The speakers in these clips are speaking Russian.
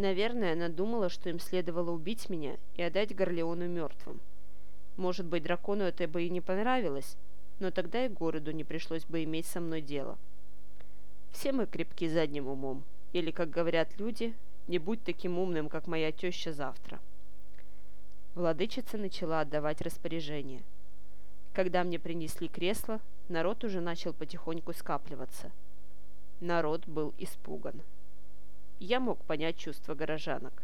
Наверное, она думала, что им следовало убить меня и отдать Горлеону мертвым. Может быть, дракону это бы и не понравилось, но тогда и городу не пришлось бы иметь со мной дело. Все мы крепки задним умом, или, как говорят люди, не будь таким умным, как моя теща завтра. Владычица начала отдавать распоряжение. Когда мне принесли кресло, народ уже начал потихоньку скапливаться. Народ был испуган. Я мог понять чувства горожанок.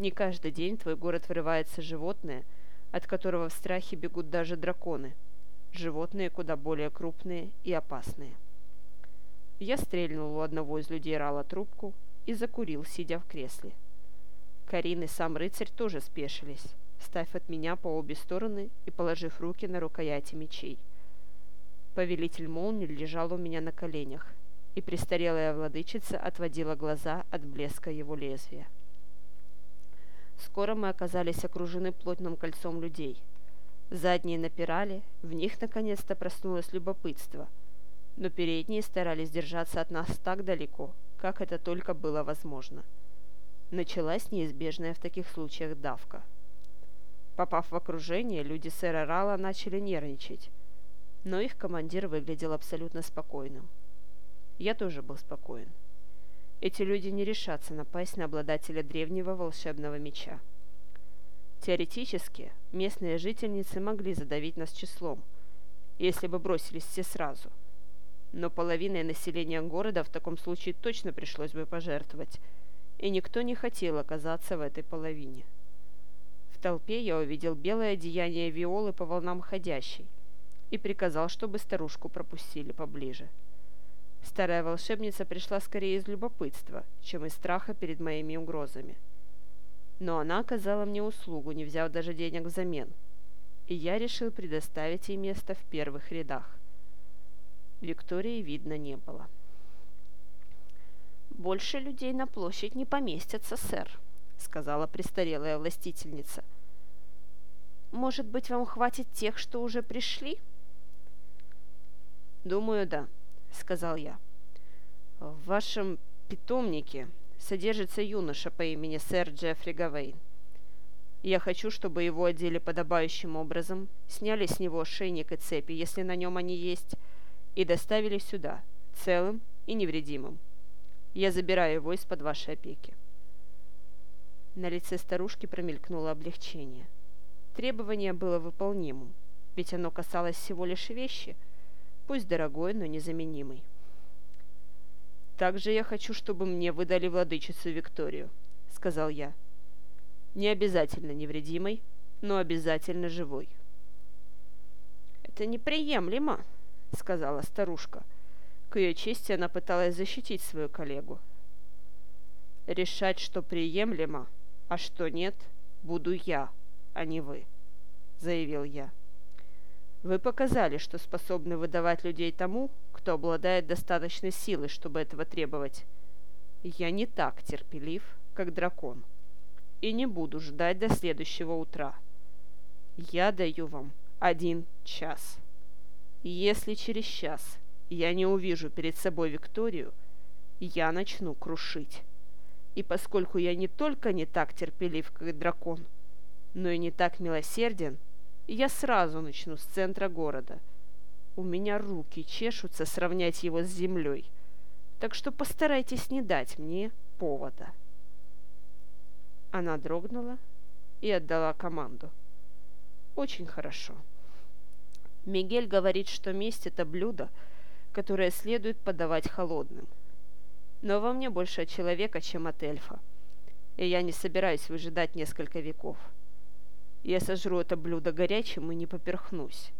Не каждый день в твой город вырывается животное, от которого в страхе бегут даже драконы. Животные куда более крупные и опасные. Я стрельнул у одного из людей Рала трубку и закурил, сидя в кресле. Карин и сам рыцарь тоже спешились, став от меня по обе стороны и положив руки на рукояти мечей. Повелитель молнии лежал у меня на коленях, и престарелая владычица отводила глаза от блеска его лезвия. Скоро мы оказались окружены плотным кольцом людей. Задние напирали, в них наконец-то проснулось любопытство, но передние старались держаться от нас так далеко, как это только было возможно. Началась неизбежная в таких случаях давка. Попав в окружение, люди сэра Рала начали нервничать, но их командир выглядел абсолютно спокойным. Я тоже был спокоен. Эти люди не решатся напасть на обладателя древнего волшебного меча. Теоретически, местные жительницы могли задавить нас числом, если бы бросились все сразу – но половиной населения города в таком случае точно пришлось бы пожертвовать, и никто не хотел оказаться в этой половине. В толпе я увидел белое одеяние Виолы по волнам ходящей и приказал, чтобы старушку пропустили поближе. Старая волшебница пришла скорее из любопытства, чем из страха перед моими угрозами. Но она оказала мне услугу, не взяв даже денег взамен, и я решил предоставить ей место в первых рядах. Виктории видно не было. «Больше людей на площадь не поместятся, сэр», — сказала престарелая властительница. «Может быть, вам хватит тех, что уже пришли?» «Думаю, да», — сказал я. «В вашем питомнике содержится юноша по имени сэр Джеффри Гавейн. Я хочу, чтобы его одели подобающим образом, сняли с него ошейник и цепи, если на нем они есть, и доставили сюда, целым и невредимым. Я забираю его из-под вашей опеки». На лице старушки промелькнуло облегчение. Требование было выполнимым, ведь оно касалось всего лишь вещи, пусть дорогой, но незаменимой. «Также я хочу, чтобы мне выдали владычицу Викторию», — сказал я. «Не обязательно невредимой, но обязательно живой». «Это неприемлемо», — сказала старушка. К ее чести она пыталась защитить свою коллегу. «Решать, что приемлемо, а что нет, буду я, а не вы», — заявил я. «Вы показали, что способны выдавать людей тому, кто обладает достаточной силой, чтобы этого требовать. Я не так терпелив, как дракон, и не буду ждать до следующего утра. Я даю вам один час». Если через час я не увижу перед собой Викторию, я начну крушить. И поскольку я не только не так терпелив, как дракон, но и не так милосерден, я сразу начну с центра города. У меня руки чешутся сравнять его с землей, так что постарайтесь не дать мне повода. Она дрогнула и отдала команду. Очень хорошо. Мигель говорит, что месть – это блюдо, которое следует подавать холодным. Но во мне больше от человека, чем от эльфа. И я не собираюсь выжидать несколько веков. Я сожру это блюдо горячим и не поперхнусь.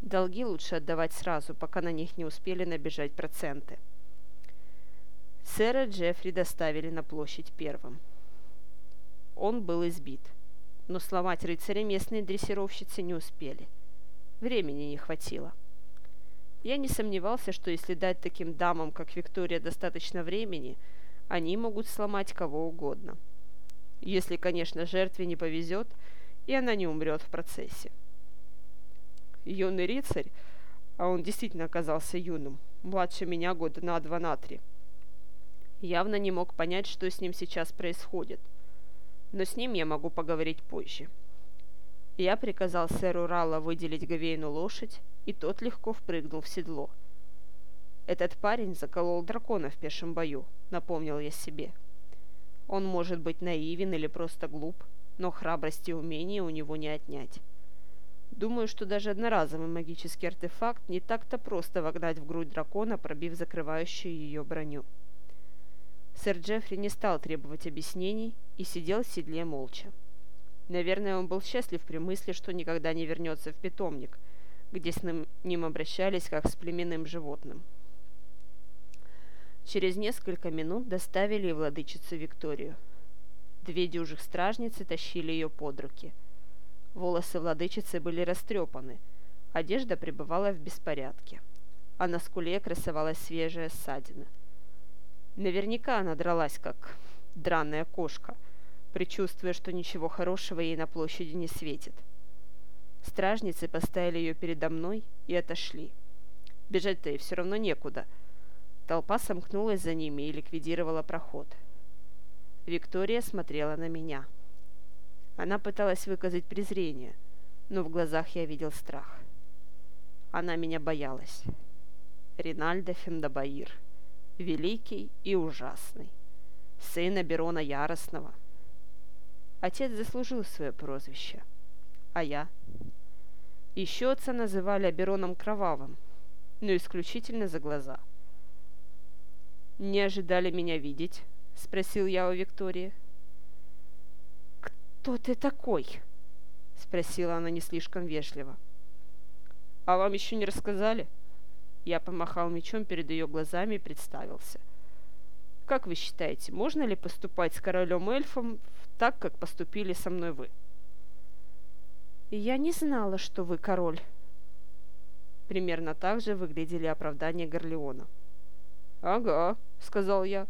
Долги лучше отдавать сразу, пока на них не успели набежать проценты. Сэра Джеффри доставили на площадь первым. Он был избит, но сломать рыцаря местные дрессировщицы не успели – Времени не хватило. Я не сомневался, что если дать таким дамам, как Виктория, достаточно времени, они могут сломать кого угодно. Если, конечно, жертве не повезет, и она не умрет в процессе. Юный рыцарь, а он действительно оказался юным, младше меня года на два на три, Явно не мог понять, что с ним сейчас происходит. Но с ним я могу поговорить позже. Я приказал сэру Ралла выделить Гавейну лошадь, и тот легко впрыгнул в седло. «Этот парень заколол дракона в пешем бою», — напомнил я себе. «Он может быть наивен или просто глуп, но храбрости и умения у него не отнять. Думаю, что даже одноразовый магический артефакт не так-то просто вогнать в грудь дракона, пробив закрывающую ее броню. Сэр Джеффри не стал требовать объяснений и сидел в седле молча. Наверное, он был счастлив при мысли, что никогда не вернется в питомник, где с ним обращались как с племенным животным. Через несколько минут доставили владычицу Викторию. Две дюжих стражницы тащили ее под руки. Волосы владычицы были растрепаны, одежда пребывала в беспорядке, а на скуле красовалась свежая ссадина. Наверняка она дралась, как драная кошка, предчувствуя, что ничего хорошего ей на площади не светит. Стражницы поставили ее передо мной и отошли. Бежать-то ей все равно некуда. Толпа сомкнулась за ними и ликвидировала проход. — Виктория смотрела на меня. Она пыталась выказать презрение, но в глазах я видел страх. Она меня боялась. Ринальдо Фендабаир. Великий и ужасный. Сын Аберона Яростного. Отец заслужил свое прозвище. А я? Еще отца называли Абероном Кровавым, но исключительно за глаза. Не ожидали меня видеть, — спросил я у Виктории. «Кто ты такой?» — спросила она не слишком вежливо. «А вам еще не рассказали?» Я помахал мечом перед ее глазами и представился. «Как вы считаете, можно ли поступать с королем-эльфом так, как поступили со мной вы?» «Я не знала, что вы король». Примерно так же выглядели оправдания Горлеона. «Ага», — сказал я.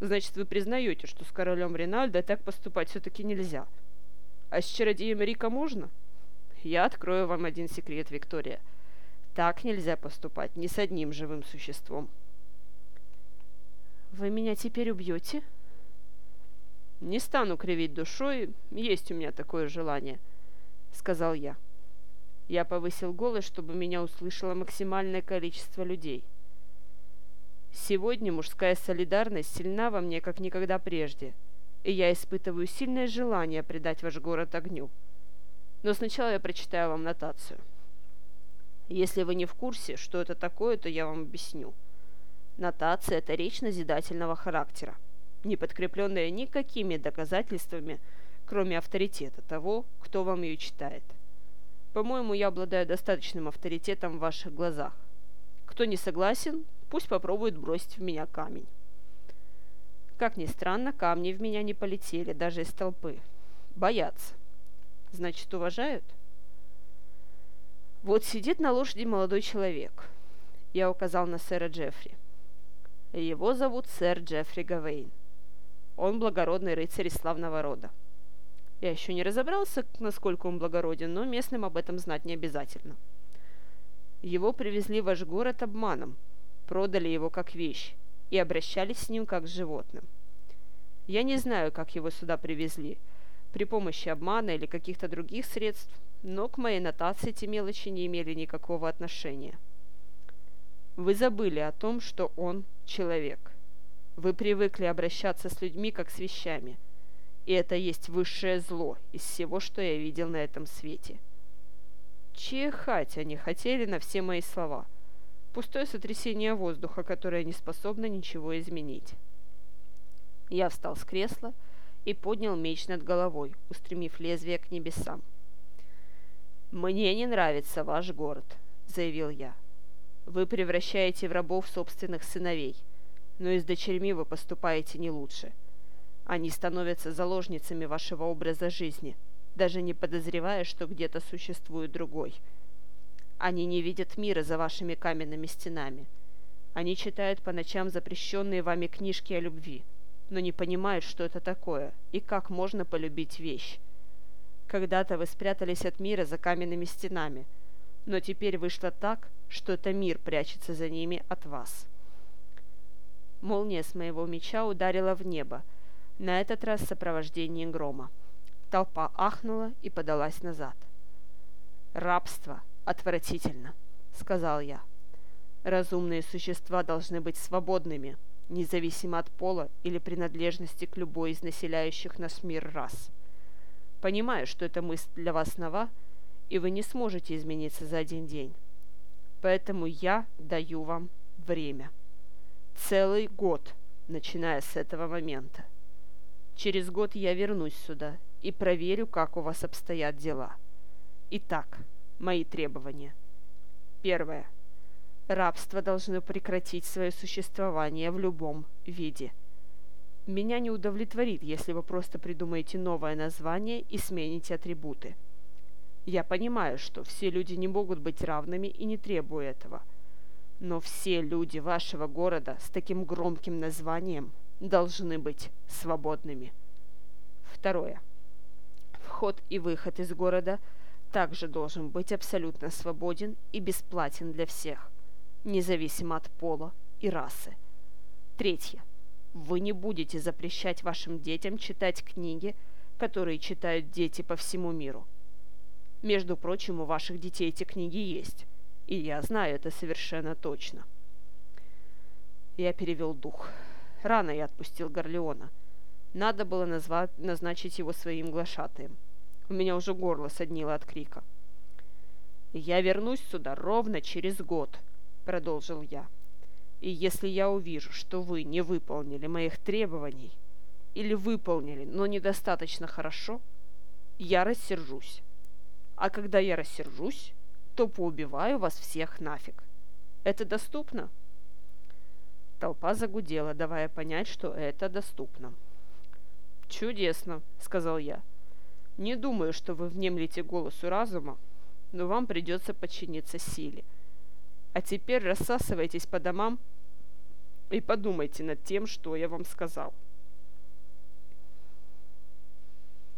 Значит, вы признаете, что с королем Ринальдо так поступать все-таки нельзя. А с чародеем Рика можно? Я открою вам один секрет, Виктория. Так нельзя поступать ни с одним живым существом. Вы меня теперь убьете? Не стану кривить душой, есть у меня такое желание, сказал я. Я повысил голос, чтобы меня услышало максимальное количество людей. Сегодня мужская солидарность сильна во мне, как никогда прежде, и я испытываю сильное желание предать ваш город огню. Но сначала я прочитаю вам нотацию. Если вы не в курсе, что это такое, то я вам объясню. Нотация – это речь назидательного характера, не подкрепленная никакими доказательствами, кроме авторитета того, кто вам ее читает. По-моему, я обладаю достаточным авторитетом в ваших глазах. Кто не согласен, Пусть попробует бросить в меня камень. Как ни странно, камни в меня не полетели, даже из толпы. Боятся. Значит, уважают? Вот сидит на лошади молодой человек. Я указал на сэра Джеффри. Его зовут сэр Джеффри Гавейн. Он благородный рыцарь из славного рода. Я еще не разобрался, насколько он благороден, но местным об этом знать не обязательно. Его привезли в ваш город обманом, продали его как вещь и обращались с ним как с животным. Я не знаю, как его сюда привезли, при помощи обмана или каких-то других средств, но к моей нотации эти мелочи не имели никакого отношения. Вы забыли о том, что он человек. Вы привыкли обращаться с людьми, как с вещами. И это есть высшее зло из всего, что я видел на этом свете. Чихать они хотели на все мои слова – пустое сотрясение воздуха, которое не способно ничего изменить. Я встал с кресла и поднял меч над головой, устремив лезвие к небесам. «Мне не нравится ваш город», — заявил я. «Вы превращаете в рабов собственных сыновей, но и с дочерьми вы поступаете не лучше. Они становятся заложницами вашего образа жизни, даже не подозревая, что где-то существует другой». Они не видят мира за вашими каменными стенами. Они читают по ночам запрещенные вами книжки о любви, но не понимают, что это такое и как можно полюбить вещь. Когда-то вы спрятались от мира за каменными стенами, но теперь вышло так, что это мир прячется за ними от вас. Молния с моего меча ударила в небо, на этот раз в сопровождении грома. Толпа ахнула и подалась назад. «Рабство отвратительно», — сказал я. «Разумные существа должны быть свободными, независимо от пола или принадлежности к любой из населяющих наш мир рас. Понимаю, что эта мысль для вас нова, и вы не сможете измениться за один день. Поэтому я даю вам время. Целый год, начиная с этого момента. Через год я вернусь сюда и проверю, как у вас обстоят дела. Итак, мои требования. Первое. Рабство должно прекратить свое существование в любом виде. Меня не удовлетворит, если вы просто придумаете новое название и смените атрибуты. Я понимаю, что все люди не могут быть равными и не требую этого. Но все люди вашего города с таким громким названием должны быть свободными. Второе. Вход и выход из города также должен быть абсолютно свободен и бесплатен для всех, независимо от пола и расы. Третье. Вы не будете запрещать вашим детям читать книги, которые читают дети по всему миру. Между прочим, у ваших детей эти книги есть, и я знаю это совершенно точно. Я перевел дух. Рано я отпустил Горлеона. Надо было назвать, назначить его своим глашатаем. У меня уже горло соднило от крика. «Я вернусь сюда ровно через год», — продолжил я. «И если я увижу, что вы не выполнили моих требований, или выполнили, но недостаточно хорошо, я рассержусь. А когда я рассержусь, то поубиваю вас всех нафиг. Это доступно?» Толпа загудела, давая понять, что это доступно. «Чудесно», — сказал я. «Не думаю, что вы внемлете голосу разума, но вам придется подчиниться силе. А теперь рассасывайтесь по домам и подумайте над тем, что я вам сказал».